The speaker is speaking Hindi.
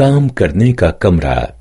काम करने का कमरा